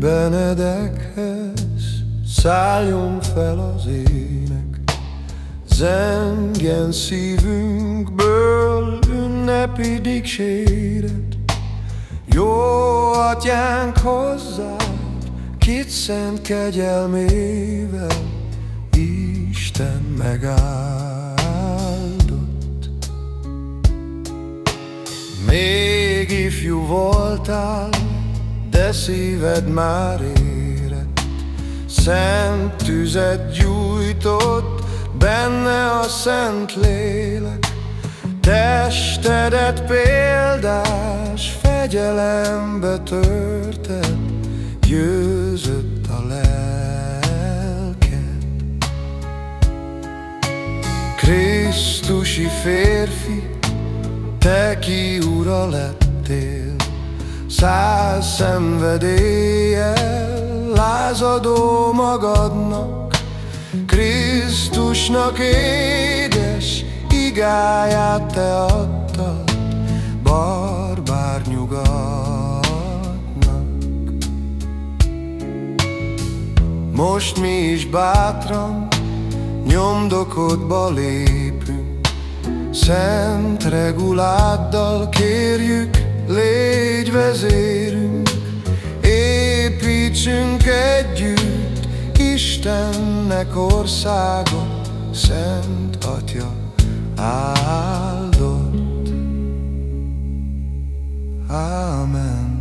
Benedekhez szálljon fel az ének, Zengjen szívünkből ünnepi dicséret. Jó atyánk hozzád, kit szent kegyelmével Isten megáldott. Még ifjú voltál, de szíved már érett, Szent tüzet gyújtott benne a szent lélek, Testedet példás fegyelembe törted, Győzött a lelked. Krisztusi férfi, te ki ura lettél, Száz szenvedéllyel lázadó magadnak, Krisztusnak édes igáját te adtad, barbár nyugatnak. Most mi is bátran nyomdokodba lépünk, Szent reguláddal kérjük, légy vezérünk, építsünk együtt Istennek országot, Szent Atya áldott. Amen.